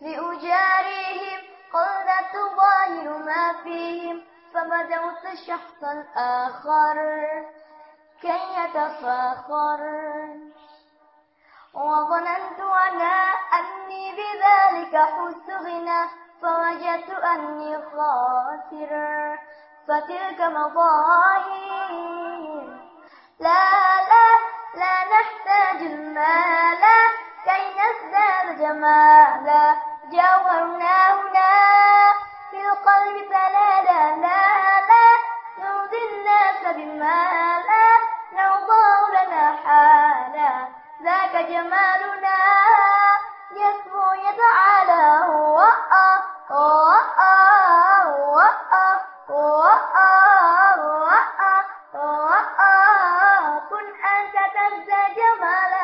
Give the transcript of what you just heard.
لأجاريهم قلت ظاهر ما فيهم فبدأت الشخص الآخر كي يتفاخر. وظننت أنا أني بذلك حس غنى فوجدت أني خاسر. فتلك مظاهر. لا لا لا نحتاج المال كي نزداد جمالا. ذاك جمالنا يسمو يتعالى هو كن أنت تنسى جمالنا